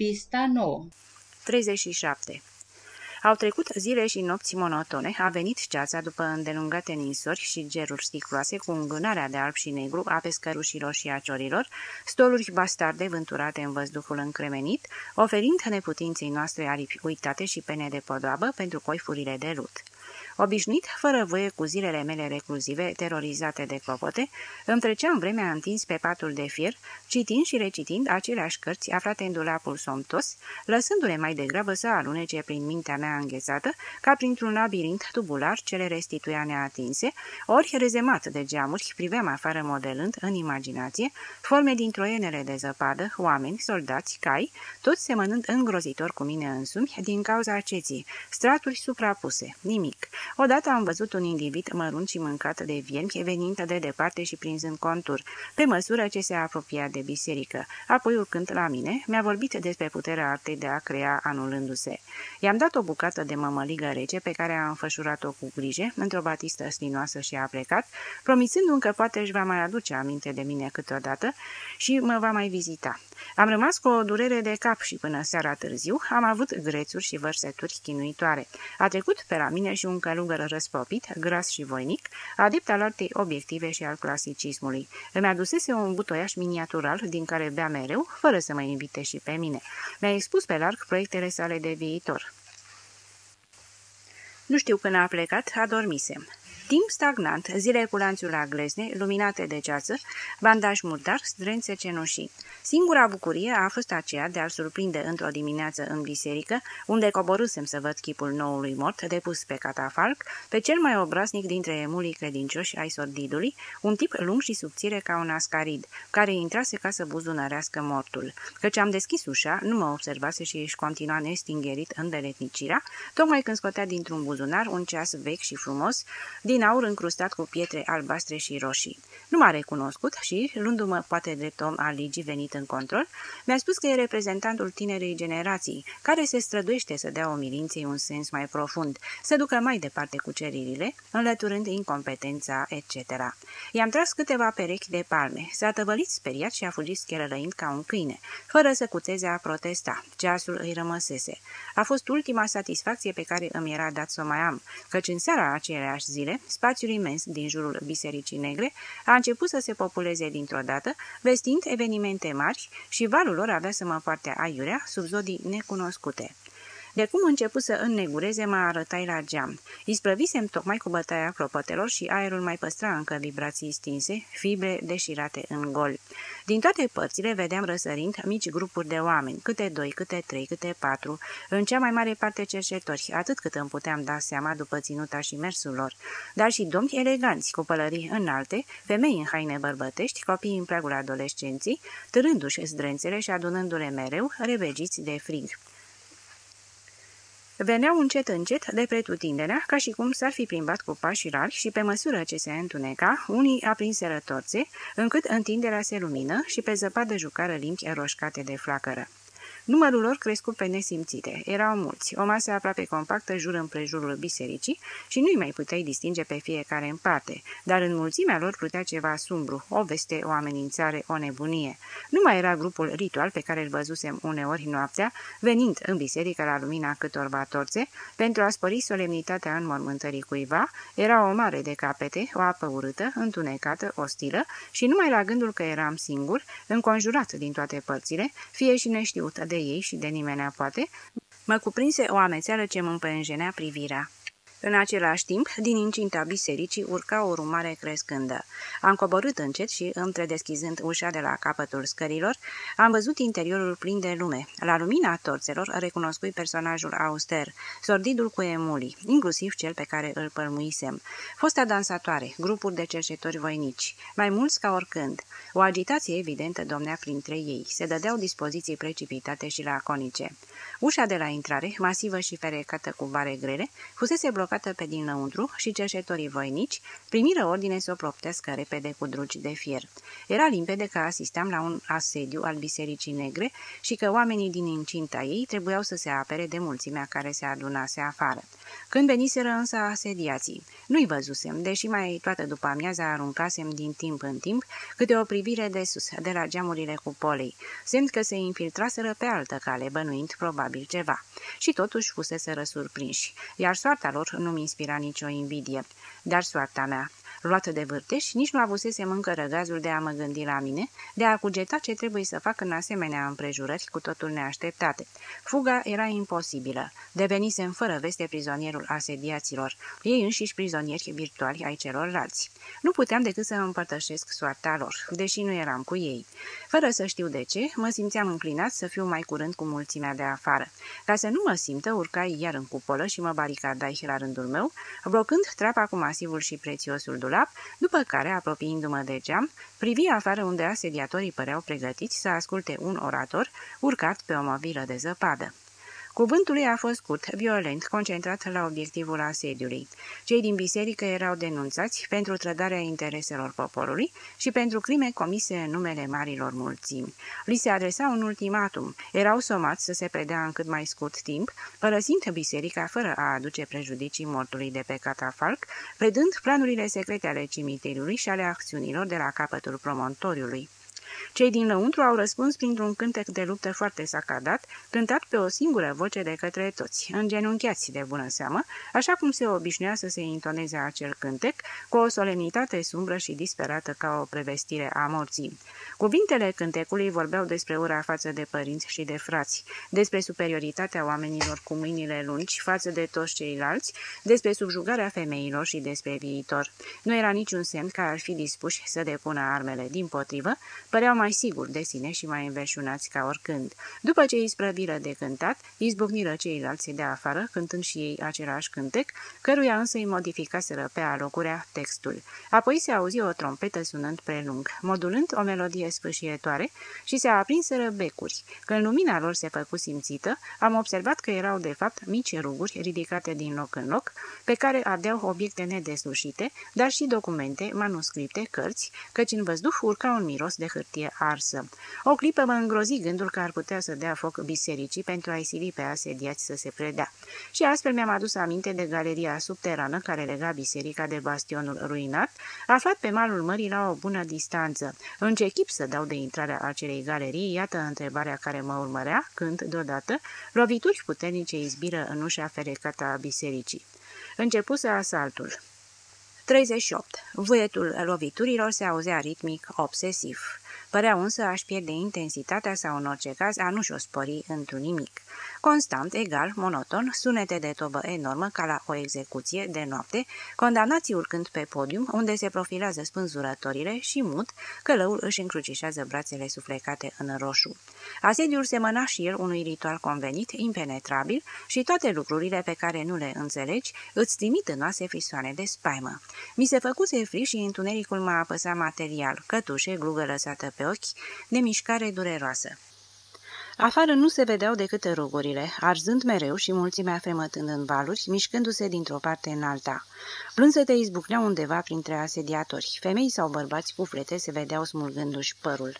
Pista 9 37 au trecut zile și nopți monotone, a venit ceața după îndelungate ninsori și geruri sticloase cu îngânarea de alb și negru a pescărușilor și a ciorilor, stoluri bastarde vânturate în văzduhul încremenit, oferind neputinței noastre aripi uitate și pene de podoabă pentru coifurile de lut. Obișnuit, fără voie cu zilele mele recluzive, terorizate de clopote, îmi treceam vremea întins pe patul de fier, citind și recitind aceleași cărți aflate în dulapul somtos, lăsându-le mai degrabă să alunece prin mintea mea înghețată, ca printr-un labirint tubular ce le restituia neatinse, ori rezemat de geamuri, priveam afară modelând în imaginație forme din troienele de zăpadă, oameni, soldați, cai, toți semănând îngrozitor cu mine însumi din cauza ceții, straturi suprapuse, nimic, Odată am văzut un individ mărunt și mâncat de viermi, venind de departe și prinzând contur, pe măsură ce se apropia de biserică. Apoi, urcând la mine, mi-a vorbit despre puterea artei de a crea anulându-se. I-am dat o bucată de mămăligă rece pe care a înfășurat-o cu grijă, într-o batistă stinoasă și a plecat, promițându-mi că poate își va mai aduce aminte de mine câteodată și mă va mai vizita. Am rămas cu o durere de cap și până seara târziu am avut grețuri și vărseturi chinuitoare. A trecut pe la mine și un călugăr răspopit, gras și voinic, adept al artei obiective și al clasicismului. Îmi adusese un butoiaș miniatural din care bea mereu, fără să mă invite și pe mine. Mi-a expus pe larg proiectele sale de viitor. Nu știu când a plecat, adormisem. Timp stagnant, zile cu lanțul la glezne, luminate de ceață, bandaj murdar, zdrențe cenușii. Singura bucurie a fost aceea de a-l surprinde într-o dimineață în biserică, unde coborâsem să văd chipul noului mort depus pe catafalc, pe cel mai obraznic dintre emulii credincioși ai sordidului, un tip lung și subțire ca un ascarid, care intrase ca să buzunărească mortul. Căci am deschis ușa, nu mă observase și își continua nestingerit în deletnicirea, tocmai când scotea dintr-un buzunar un ceas vechi și frumos, din din aur încrustat cu pietre albastre și roșii. Nu m-a recunoscut și, luându-mă poate drept om al ligii venit în control, mi-a spus că e reprezentantul tinerei generații, care se străduiește să dea omilinței un sens mai profund, să ducă mai departe cu ceririle, înlăturând incompetența, etc. I-am tras câteva perechi de palme, s-a tăvălit speriat și a fugit schelălăind ca un câine, fără să cuțeze a protesta. Ceasul îi rămăsese. A fost ultima satisfacție pe care îmi era dat să o mai am, căci în seara aceleași zile Spațiul imens din jurul Bisericii Negre a început să se populeze dintr-o dată, vestind evenimente mari și valul lor avea să mă poarte aiurea sub zodii necunoscute. De cum început să înnegureze, mă arătai la geam. Isprăvisem tocmai cu bătaia clopotelor și aerul mai păstra încă vibrații stinse, fibre deșirate în gol. Din toate părțile vedeam răsărind mici grupuri de oameni, câte doi, câte trei, câte patru, în cea mai mare parte cercetori, atât cât îmi puteam da seama după ținuta și mersul lor, dar și domni eleganți, cu pălării înalte, femei în haine bărbătești, copii în pragul adolescenții, târându-și zdrențele și adunându-le mereu, revegiți de frig. Veneau încet încet de pretutindenea, ca și cum s-ar fi plimbat cu pași rari și pe măsură ce se întuneca, unii aprinseră torțe, încât întinderea se lumină și pe zăpadă jucară limbi roșcate de flacără. Numărul lor crescut pe nesimțite. Erau mulți, o masă aproape compactă jur împrejurul bisericii și nu-i mai puteai distinge pe fiecare în parte, dar în mulțimea lor plutea ceva sumbru, o veste, o amenințare, o nebunie. Nu mai era grupul ritual pe care îl văzusem uneori noaptea, venind în biserică la lumina câtorva torțe, pentru a spori solemnitatea înmormântării cuiva, era o mare de capete, o apă urâtă, întunecată, ostilă și numai la gândul că eram singur, înconjurat din toate părțile, fie și neștiut de ei și de nimeni poate, mă cuprinse o amețeală ce mă împânjenea privirea. În același timp, din incinta bisericii urca o rumare crescândă. Am coborât încet și, întredeschizând ușa de la capătul scărilor, am văzut interiorul plin de lume. La lumina torțelor recunoscui personajul auster, sordidul cu emulii, inclusiv cel pe care îl pălmuisem. Fosta dansatoare, grupuri de cercetori voinici, mai mulți ca oricând. O agitație evidentă domnea printre ei. Se dădeau dispoziții precipitate și laconice. Ușa de la intrare, masivă și ferecată cu bare grele, fusese blocată blocată pe dinăuntru și cerșetorii voinici primiră ordine să o proptească repede cu drugi de fier. Era limpede că asistam la un asediu al Bisericii Negre și că oamenii din incinta ei trebuiau să se apere de mulțimea care se adunase afară. Când veniseră însă asediații, nu-i văzusem, deși mai toată după amiaza aruncasem din timp în timp câte o privire de sus, de la geamurile cupolei, semn că se infiltraseră pe altă cale, bănuind probabil ceva. Și totuși fuseseră surprinși, iar soarta lor nu-mi inspira nicio invidie. Dar soarta mea, luată de vârteș, nici nu avusesem încă răgazul de a mă gândi la mine, de a cugeta ce trebuie să fac în asemenea împrejurări cu totul neașteptate. Fuga era imposibilă. Devenisem fără veste prizonierul asediaților, ei înșiși prizonieri virtuali ai celorlalți. Nu puteam decât să împărtășesc soarta lor, deși nu eram cu ei. Fără să știu de ce, mă simțeam înclinat să fiu mai curând cu mulțimea de afară. Ca să nu mă simtă, urcai iar în cupolă și mă baricadai la rândul meu, blocând trapa cu masivul și prețiosul dulap, după care, apropiindu-mă de geam, privi afară unde asediatorii păreau pregătiți să asculte un orator urcat pe o mobilă de zăpadă. Cuvântul lui a fost scurt, violent, concentrat la obiectivul asediului. Cei din biserică erau denunțați pentru trădarea intereselor poporului și pentru crime comise în numele marilor mulțimi. Li se adresa un ultimatum. Erau somați să se predea în cât mai scurt timp, părăsind biserica fără a aduce prejudicii mortului de pe catafalc, predând planurile secrete ale cimitirului și ale acțiunilor de la capătul promontoriului. Cei din lăuntru au răspuns printr-un cântec de luptă foarte sacadat, cântat pe o singură voce de către toți, îngenunchiați de bună seamă, așa cum se obișnuia să se intoneze acel cântec, cu o solemnitate sumbră și disperată ca o prevestire a morții. Cuvintele cântecului vorbeau despre ura față de părinți și de frați, despre superioritatea oamenilor cu mâinile lungi față de toți ceilalți, despre subjugarea femeilor și despre viitor. Nu era niciun semn că ar fi dispuși să depună armele, din potrivă, păreau mai siguri de sine și mai înverșunați ca oricând. După ce izprăviră de cântat, izbucniră ceilalți de afară, cântând și ei același cântec, căruia însă îi modificaseră pe alocurea textul. Apoi se auzi o trompetă sunând prelung, modulând o melodie sfâșietoare și se aprinseră becuri. Când lumina lor se făcu simțită, am observat că erau de fapt mici ruguri ridicate din loc în loc, pe care ardeau obiecte nedeslușite, dar și documente, manuscripte, cărți, căci în văzduh urca un miros de hârtie arsă. O clipă mă îngrozi gândul că ar putea să dea foc bisericii pentru a-i sili pe asediați să se predea. Și astfel mi-am adus aminte de galeria subterană care lega biserica de bastionul ruinat, aflat pe malul mării la o bună distanță. În ce chip să dau de intrarea acelei galerii, iată întrebarea care mă urmărea, când, deodată, lovituri puternice izbiră în ușa ferecată a bisericii. Începuse asaltul. 38. Vuietul loviturilor se auzea ritmic, obsesiv. Părea însă aș pierde intensitatea sau în orice caz a nu-și o spori într-un nimic. Constant, egal, monoton, sunete de tobă enormă ca la o execuție de noapte, condamnații urcând pe podium, unde se profilează spânzurătorile și mut, călăul își încrucișează brațele suflecate în roșu. Asediul semăna și el unui ritual convenit, impenetrabil și toate lucrurile pe care nu le înțelegi îți trimit în oase frisoane de spaimă. Mi se făcuse fri și întunericul m-a apăsat material, cătușe, glugă lăsată pe ochi, de mișcare dureroasă. Afară nu se vedeau decât rugurile, arzând mereu și mulțimea fremătând în valuri, mișcându-se dintr-o parte în alta. Plânsete izbucneau undeva printre asediatori. Femei sau bărbați cu flete se vedeau smulgându-și părul.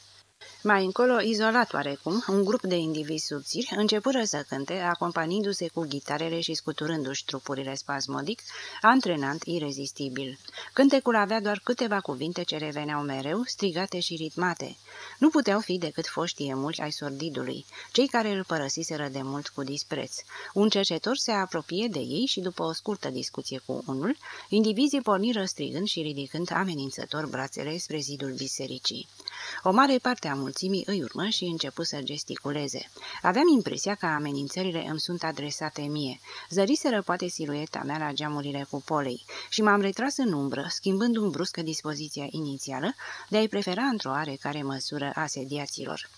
Mai încolo, izolat oarecum, un grup de indivizi subțiri începură să cânte, acompaniindu-se cu ghitarele și scuturându-și trupurile spasmodic, antrenant irezistibil. Cântecul avea doar câteva cuvinte ce reveneau mereu, strigate și ritmate. Nu puteau fi decât foștii emuli ai sordidului, cei care îl părăsiseră de mult cu dispreț. Un cercetor se apropie de ei și, după o scurtă discuție cu unul, indivizii porniră strigând și ridicând amenințător brațele spre zidul bisericii. O mare parte a mulțimii îi urmă și începu să gesticuleze. Aveam impresia că amenințările îmi sunt adresate mie. Zăriseră poate silueta mea la geamurile cupolei și m-am retras în umbră, schimbând un bruscă dispoziția inițială de a-i prefera într-o oarecare măsură asediaților.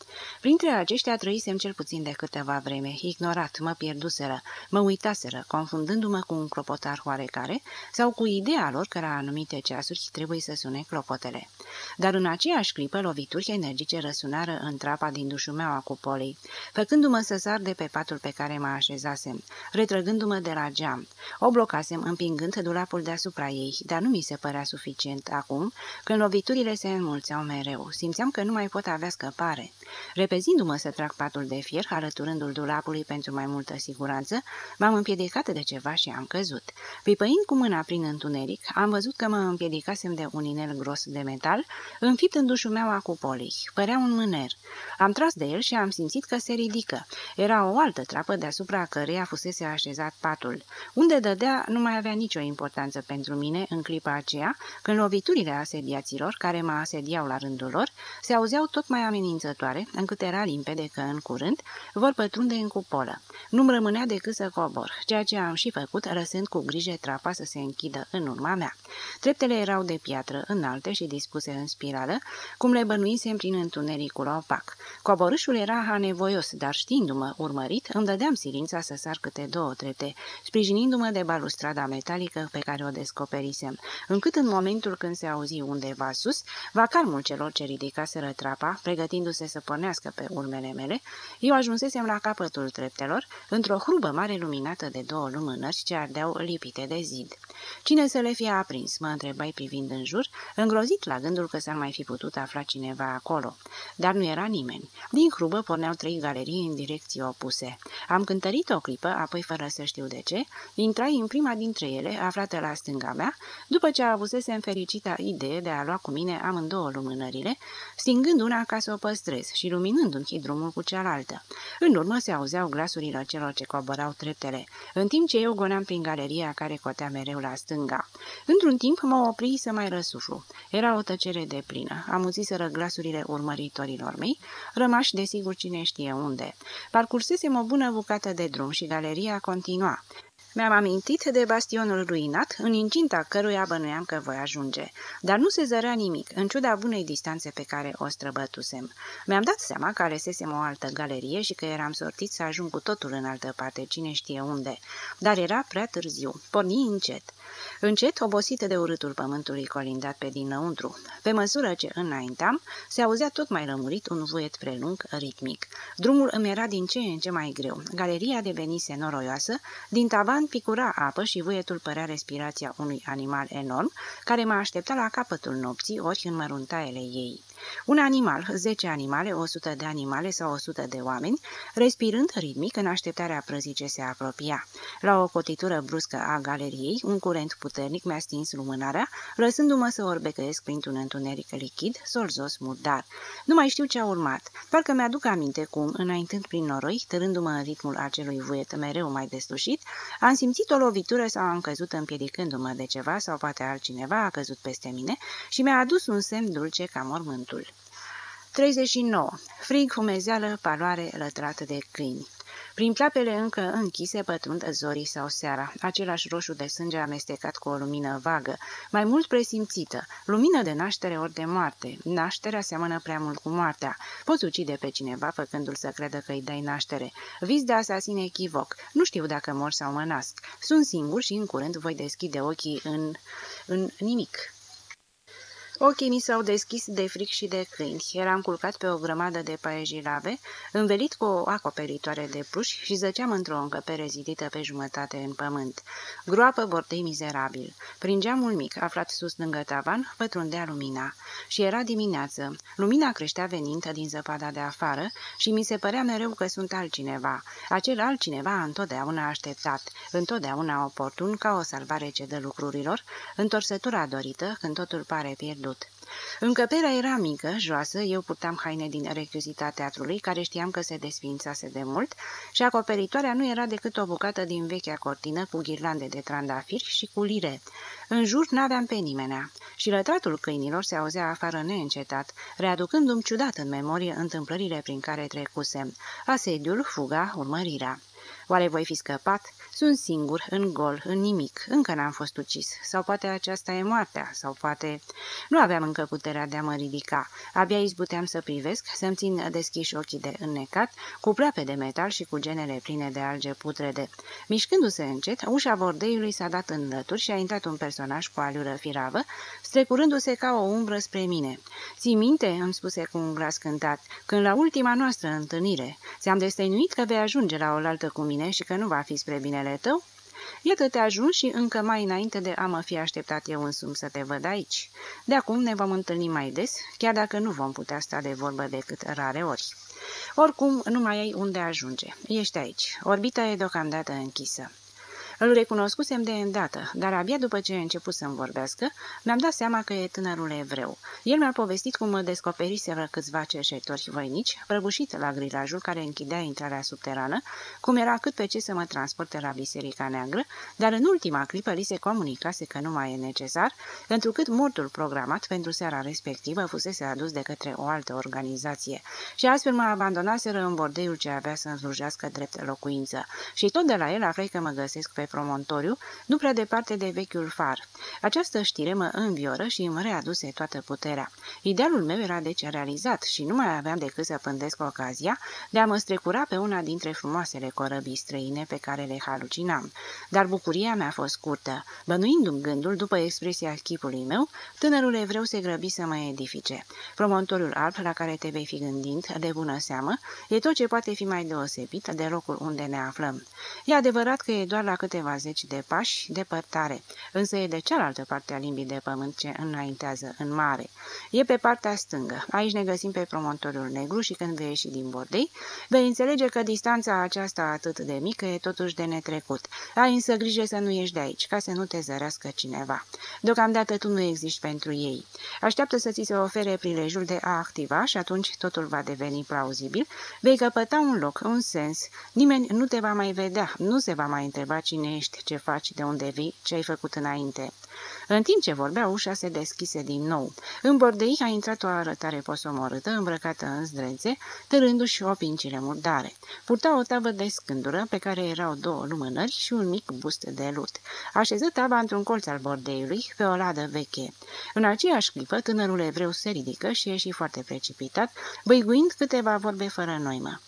Printre aceștia trăisem cel puțin de câteva vreme, ignorat, mă pierduseră, mă uitaseră, confundându-mă cu un clopotar oarecare sau cu ideea lor că la anumite ceasuri trebuie să sune clopotele. Dar în aceeași clipă lovituri energice răsunară în trapa din dușumeaua cupolei, făcându-mă să sar de pe patul pe care mă așezasem, retrăgându-mă de la geam. O blocasem împingând dulapul deasupra ei, dar nu mi se părea suficient acum, când loviturile se înmulțeau mereu. Simțeam că nu mai pot avea scăpare. Repezindu-mă să trag patul de fier, alăturându-l dulapului pentru mai multă siguranță, m-am împiedicat de ceva și am căzut. Pipăind cu mâna prin întuneric, am văzut că mă împiedicasem de un inel gros de metal, înfipt în dușumeaua cupolei. Părea un mâner. Am tras de el și am simțit că se ridică. Era o altă trapă deasupra căreia fusese așezat patul. Unde dădea nu mai avea nicio importanță pentru mine în clipa aceea, când loviturile asediaților, care mă asediau la rândul lor, se auzeau tot mai amenințătoare, încât era limpede că, în curând, vor pătrunde în cupolă. Nu-mi rămânea decât să cobor, ceea ce am și făcut, răsând cu grijă trapa să se închidă în urma mea. Treptele erau de piatră, înalte și dispuse în spirală, cum le bănuisem prin întunericul opac. Coborâșul era anevoios, dar știindu-mă urmărit, îmi dădeam silința să sar câte două trepte, sprijinindu-mă de balustrada metalică pe care o descoperisem, încât în momentul când se auzi undeva sus, vacarmul celor ce ridicaseră trapa, pregătindu-se să pornească pe urmele mele, eu ajunsesem la capătul treptelor, într-o hrubă mare luminată de două lumânări ce ardeau lipite de zid. Cine să le fie aprins, mă întrebai privind în jur, îngrozit la gândul că s-ar mai fi putut afla cineva acolo. Dar nu era nimeni. Din hrubă porneau trei galerii în direcții opuse. Am cântărit o clipă, apoi fără să știu de ce, intrai în prima dintre ele, aflată la stânga mea, după ce avusese fericita idee de a lua cu mine amândouă lumânările, stingând una ca să o păstrez și luminându-mi drumul cu cealaltă. În urmă se auzeau glasurile celor ce coborau treptele, în timp ce eu goneam prin galeria care cotea mereu la stânga. Într-un timp mă opri să mai răsuflu. Era o tăcere de plină. Amuțiseră glasurile urmăritorilor mei, rămași desigur cine știe unde. Parcursesem o bună bucată de drum și galeria continua. Mi-am amintit de bastionul ruinat, în incinta căruia bănuiam că voi ajunge, dar nu se zărea nimic, în ciuda bunei distanțe pe care o străbătusem. Mi-am dat seama că alesesem o altă galerie și că eram sortit să ajung cu totul în altă parte, cine știe unde, dar era prea târziu. Porni încet. Încet, obosită de urâtul pământului colindat pe dinăuntru. Pe măsură ce înaintam, se auzea tot mai rămurit un vuiet prelung, ritmic. Drumul îmi era din ce în ce mai greu. Galeria devenise noroioasă, din tavan picura apă și vuietul părea respirația unui animal enorm, care mă aștepta la capătul nopții, ori în măruntaiele ei. Un animal, zece animale, o sută de animale sau o sută de oameni, respirând ritmic în așteptarea prăzii ce se apropia. La o cotitură bruscă a galeriei, un curent puternic mi-a stins lumânarea, lăsându-mă să orbecăiesc printr-un întuneric lichid, solzos murdar. Nu mai știu ce a urmat. Parcă mi-aduc aminte cum, înaintând prin noroi, târându-mă în ritmul acelui vuiet mereu mai deslușit, am simțit o lovitură sau am căzut împiedicându-mă de ceva sau poate altcineva a căzut peste mine și mi-a adus un semn dulce ca mormântul pământul. 39. Frig, humezeală, paloare lătrată de câini. Prin plapele încă închise pătrund zorii sau seara, același roșu de sânge amestecat cu o lumină vagă, mai mult presimțită, lumină de naștere ori de moarte. Nașterea seamănă prea mult cu moartea. Poți ucide pe cineva făcându-l să credă că îi dai naștere. Vis de asasin echivoc. Nu știu dacă mor sau mă nasc. Sunt singur și în curând voi deschide ochii în... în nimic. Ochii mi s-au deschis de fric și de câini. Eram culcat pe o grămadă de paejilave, învelit cu o acoperitoare de pluș și zăceam într-o încăpere zidită pe jumătate în pământ. Groapă bordei mizerabil. Prin geamul mic, aflat sus lângă tavan, pătrundea lumina. Și era dimineață. Lumina creștea venind din zăpada de afară și mi se părea mereu că sunt altcineva. Acel altcineva întotdeauna așteptat, întotdeauna oportun ca o salvare ce dă lucrurilor, întorsătura dorită când totul pare pierdut văzut. Încăperea era mică, joasă, eu purtam haine din rechizita teatrului, care știam că se desfințase de mult, și acoperitoarea nu era decât o bucată din vechea cortină cu ghirlande de trandafiri și cu lire. În jur n-aveam pe nimenea și lătratul câinilor se auzea afară neîncetat, readucându-mi ciudat în memorie întâmplările prin care trecusem, asediul, fuga, urmărirea. Oare voi fi scăpat? Sunt singur, în gol, în nimic, încă n-am fost ucis. Sau poate aceasta e moartea, sau poate... Nu aveam încă puterea de a mă ridica. Abia izbuteam să privesc, să-mi țin deschiși ochii de înnecat, cu pleape de metal și cu genele pline de alge putrede. Mișcându-se încet, ușa bordeiului s-a dat în lături și a intrat un personaj cu aliură firavă, strecurându-se ca o umbră spre mine. Ții minte?" îmi spuse cu un glas cântat, când la ultima noastră întâlnire ți-am destăinuit că vei ajunge la oaltă cu mine și că nu va fi spre binele tău? Iată te ajung și încă mai înainte de a mă fi așteptat eu însumi să te văd aici. De acum ne vom întâlni mai des, chiar dacă nu vom putea sta de vorbă decât rare ori. Oricum, nu mai ai unde ajunge. Ești aici. Orbita e deocamdată închisă. Îl recunoscusem de îndată, dar abia după ce a început să-mi vorbească, mi-am dat seama că e tânărul evreu. El mi-a povestit cum mă descoperiseră câțiva cerșetori voinici, prăbușit la grilajul care închidea intrarea subterană, cum era cât pe ce să mă transporte la Biserica Neagră, dar în ultima clipă li se comunicase că nu mai e necesar, întrucât mortul programat pentru seara respectivă fusese adus de către o altă organizație. Și astfel mă abandonaseră în bordeiul ce avea să-mi slujească drept locuință. Și tot de la el aflai că mă găsesc pe promontoriu, nu prea departe de vechiul far. Această știre mă învioră și îmi readuse toată puterea. Idealul meu era deci realizat și nu mai aveam decât să pândesc ocazia de a mă strecura pe una dintre frumoasele corăbii străine pe care le halucinam. Dar bucuria mea a fost scurtă. Bănuindu-mi gândul, după expresia chipului meu, tânărul evreu se grăbi să mă edifice. Promontoriul alb la care te vei fi gândind, de bună seamă, e tot ce poate fi mai deosebit de locul unde ne aflăm. E adevărat că e doar la câteva câteva zeci de pași depărtare, însă e de cealaltă parte a limbii de pământ ce înaintează în mare. E pe partea stângă. Aici ne găsim pe promontoriul negru și când vei ieși din bordei, vei înțelege că distanța aceasta atât de mică e totuși de netrecut. Ai însă grijă să nu ieși de aici, ca să nu te zărească cineva. Deocamdată tu nu existi pentru ei. Așteaptă să ți se ofere prilejul de a activa și atunci totul va deveni plauzibil. Vei căpăta un loc, un sens. Nimeni nu te va mai vedea, nu se va mai întreba cine ești, ce faci, de unde vii, ce ai făcut înainte. În timp ce vorbea, ușa se deschise din nou. În bordei a intrat o arătare posomorâtă, îmbrăcată în zdrențe, târându-și o pincile murdare. Purta o tavă de scândură, pe care erau două lumânări și un mic bust de lut. Așeză tava într-un colț al bordeiului, pe o ladă veche. În aceeași clipă, tânărul evreu se ridică și ieși foarte precipitat, băiguind câteva vorbe fără noimă.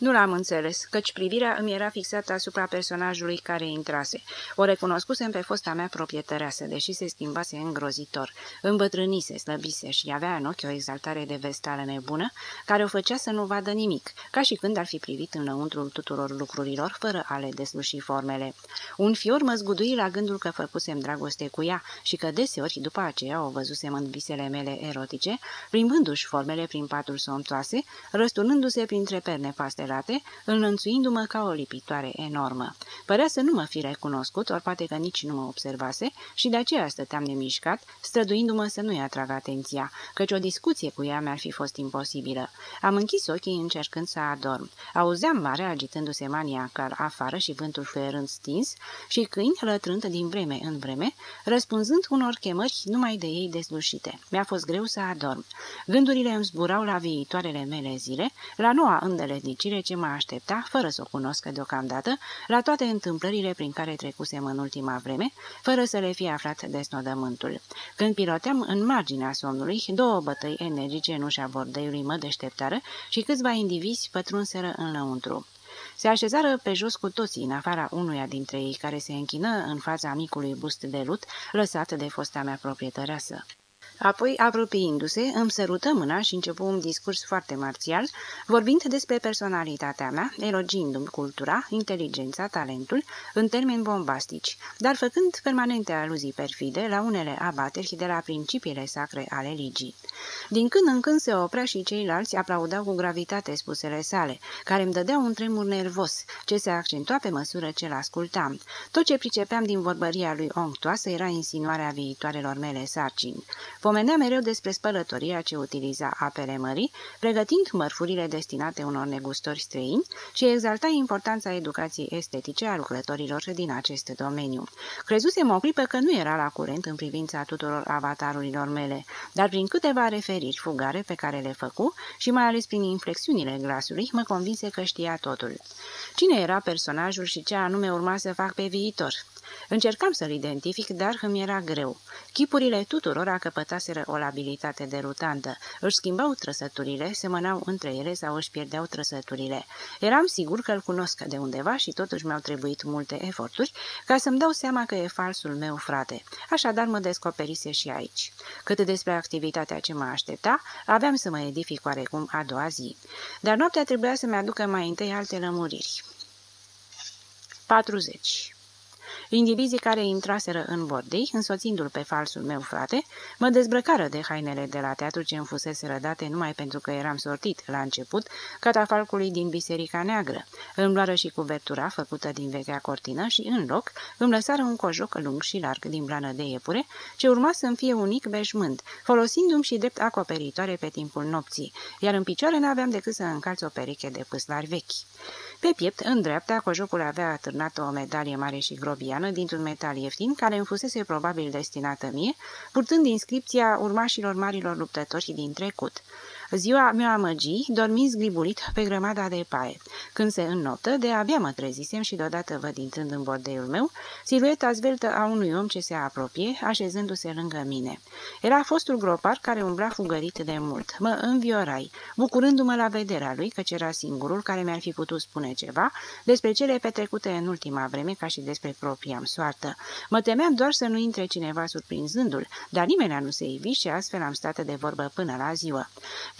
Nu l-am înțeles, căci privirea îmi era fixată asupra personajului care intrase. O recunoscusem pe fosta mea proprietăreasă, deși se schimbase îngrozitor. Îmbătrânise, slăbise și avea în ochi o exaltare de vestală nebună, care o făcea să nu vadă nimic, ca și când ar fi privit înăuntrul tuturor lucrurilor, fără a le desluși formele. Un fior mă zgudui la gândul că făcusem dragoste cu ea și că deseori după aceea o văzusem în visele mele erotice, plimbându-și formele prin patul somptoase, răsturnându-se printre perne pastel disperate, înlănțuindu-mă ca o lipitoare enormă. Părea să nu mă fi recunoscut, ori poate că nici nu mă observase, și de aceea stăteam nemișcat, străduindu-mă să nu-i atrag atenția, căci o discuție cu ea mi-ar fi fost imposibilă. Am închis ochii încercând să adorm. Auzeam mare agitându-se maniacal afară și vântul fluierând stins și câini lătrând din vreme în vreme, răspunzând unor chemări numai de ei deslușite. Mi-a fost greu să adorm. Gândurile îmi zburau la viitoarele mele zile, la noua îndeletnicire ce mă aștepta, fără să o cunosc deocamdată, la toate întâmplările prin care trecusem în ultima vreme, fără să le fie aflat desnodământul. Când piloteam în marginea somnului, două bătăi energice în ușa bordeiului mă deșteptară și câțiva indivizi pătrunseră înăuntru. Se așezară pe jos cu toții, în afara unuia dintre ei, care se închină în fața micului bust de lut, lăsat de fosta mea proprietăreasă. Apoi, apropiindu-se, îmi sărută mâna și începu un discurs foarte marțial, vorbind despre personalitatea mea, elogiindu-mi cultura, inteligența, talentul, în termeni bombastici, dar făcând permanente aluzii perfide la unele abateri de la principiile sacre ale ligii. Din când în când se oprea și ceilalți aplaudau cu gravitate spusele sale, care îmi dădeau un tremur nervos, ce se accentua pe măsură ce l-ascultam. Tot ce pricepeam din vorbăria lui onctoasă era insinuarea viitoarelor mele sarcini. Pomenea mereu despre spălătoria ce utiliza apele mării, pregătind mărfurile destinate unor negustori străini și exalta importanța educației estetice a lucrătorilor din acest domeniu. Crezusem o clipă că nu era la curent în privința tuturor avatarurilor mele, dar prin câteva referiri fugare pe care le făcu și mai ales prin inflexiunile glasului, mă convinse că știa totul. Cine era personajul și ce anume urma să fac pe viitor? Încercam să-l identific, dar îmi era greu. Chipurile tuturor căpătaseră o labilitate derutantă. Își schimbau trăsăturile, semănau între ele sau își pierdeau trăsăturile. Eram sigur că îl cunosc de undeva și totuși mi-au trebuit multe eforturi ca să-mi dau seama că e falsul meu frate. Așadar mă descoperise și aici. Cât despre activitatea ce mă aștepta, aveam să mă edific oarecum a doua zi. Dar noaptea trebuia să-mi aducă mai întâi alte lămuriri. 40. Indivizii care intraseră în bordei, însoțindu-l pe falsul meu frate, mă dezbrăcară de hainele de la teatru ce îmi fusese rădate numai pentru că eram sortit la început catafalcului din Biserica Neagră. Îmi luară și cuvertura făcută din vechea cortină și, în loc, îmi lăsară un cojoc lung și larg din blană de iepure, ce urma să-mi fie unic beșmânt, folosindu-mi și drept acoperitoare pe timpul nopții, iar în picioare n-aveam decât să încalț o pereche de păslari vechi. Pe piept, în dreapta, cojocul avea atârnată o medalie mare și grobiană dintr-un metal ieftin, care îmi fusese probabil destinată mie, purtând inscripția urmașilor marilor luptători din trecut. Ziua mi-o amăgi, dormind zgribulit pe grămada de paie. Când se înnoptă, de abia mă trezisem și deodată văd intrând în bordeiul meu silueta zveltă a unui om ce se apropie, așezându-se lângă mine. Era fostul gropar care umbla fugărit de mult. Mă înviorai, bucurându-mă la vederea lui, căci era singurul care mi-ar fi putut spune ceva despre cele petrecute în ultima vreme ca și despre propria soartă. Mă temeam doar să nu intre cineva surprinzându-l, dar nimeni nu se ivi și astfel am stat de vorbă până la ziua.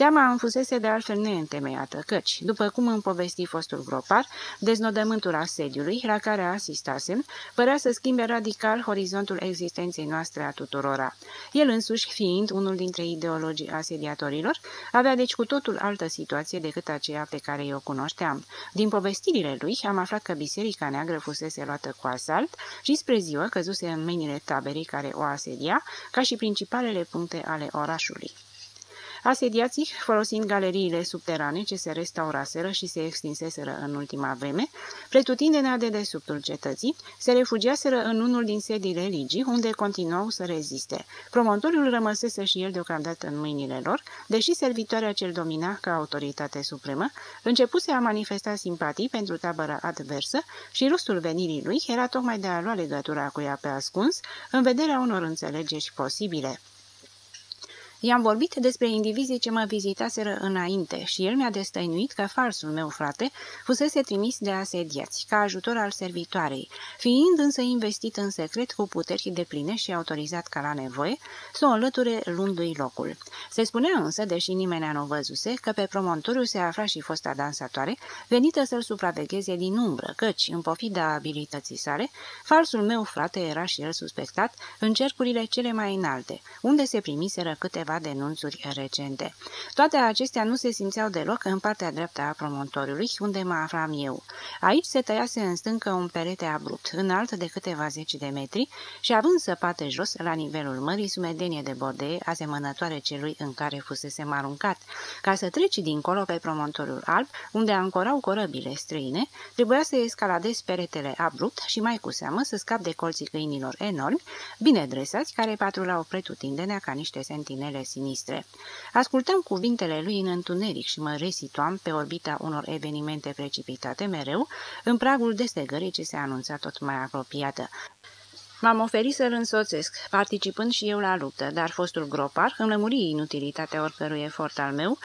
Teama îmi fusese de altfel neîntemeiată, căci, după cum îmi povesti fostul gropar, deznodământul asediului, la care asistasem, părea să schimbe radical horizontul existenței noastre a tuturora. El însuși, fiind unul dintre ideologii asediatorilor, avea deci cu totul altă situație decât aceea pe care eu cunoșteam. Din povestirile lui am aflat că Biserica Neagră fusese luată cu asalt și spre ziua căzuse în mâinile taberii care o asedia, ca și principalele puncte ale orașului. Asediații, folosind galeriile subterane ce se restauraseră și se extinseseră în ultima vreme, pretutindenea de desubtul cetății, se refugiaseră în unul din sedii religii, unde continuau să reziste. Promontoriul rămăsese și el deocamdată în mâinile lor, deși servitoarea cel domina ca autoritate supremă, începuse a manifesta simpatii pentru tabăra adversă și rostul venirii lui era tocmai de a lua legătura cu ea pe ascuns, în vederea unor înțelegeri posibile. I-am vorbit despre indivizii ce mă vizitaseră înainte și el mi-a destăinuit că falsul meu frate fusese trimis de asediați, ca ajutor al servitoarei, fiind însă investit în secret cu puteri de pline și autorizat ca la nevoie să o înlăture luându-i locul. Se spunea însă, deși nimeni nu văzuse, că pe promontoriu se afla și fosta dansatoare, venită să-l supravegheze din umbră, căci, în pofida abilității sale, falsul meu frate era și el suspectat în cercurile cele mai înalte, unde se primiseră câteva câteva denunțuri recente. Toate acestea nu se simțeau deloc în partea dreaptă a promontoriului, unde mă aflam eu. Aici se tăiase în stâncă un perete abrupt, înalt de câteva zeci de metri și având săpate jos, la nivelul mării, sumedenie de bordee asemănătoare celui în care fusese aruncat. Ca să treci dincolo pe promontoriul alb, unde ancorau corăbile străine, trebuia să escaladezi peretele abrupt și mai cu seamă să scap de colții câinilor enormi, bine dresați, care patrulau pretutindenea ca niște sentinele gândire sinistre. Ascultam cuvintele lui în întuneric și mă resituam pe orbita unor evenimente precipitate mereu, în pragul destegării ce se anunța tot mai apropiată. M-am oferit să-l însoțesc, participând și eu la luptă, dar fostul gropar îmi lămuri inutilitatea oricărui efort al meu,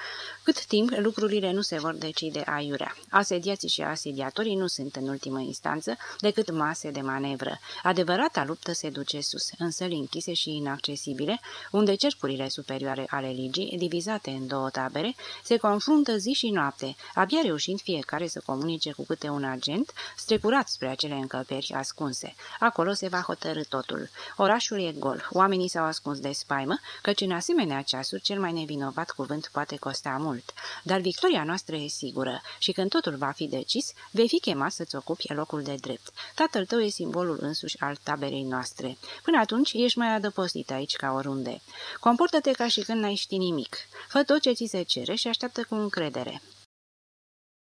cât timp lucrurile nu se vor decide aiurea. Asediații și asediatorii nu sunt în ultimă instanță decât mase de manevră. Adevărata luptă se duce sus, în săli închise și inaccesibile, unde cercurile superioare ale ligii, divizate în două tabere, se confruntă zi și noapte, abia reușind fiecare să comunice cu câte un agent, strecurat spre acele încăperi ascunse. Acolo se va hotărâ totul. Orașul e gol, oamenii s-au ascuns de spaimă, căci în asemenea ceasuri cel mai nevinovat cuvânt poate costa mult mult, dar victoria noastră e sigură și când totul va fi decis, vei fi chemat să-ți ocupi locul de drept. Tatăl tău e simbolul însuși al taberei noastre. Până atunci ești mai adăpostit aici ca oriunde. Comportă-te ca și când n-ai ști nimic. Fă tot ce ți se cere și așteaptă cu încredere.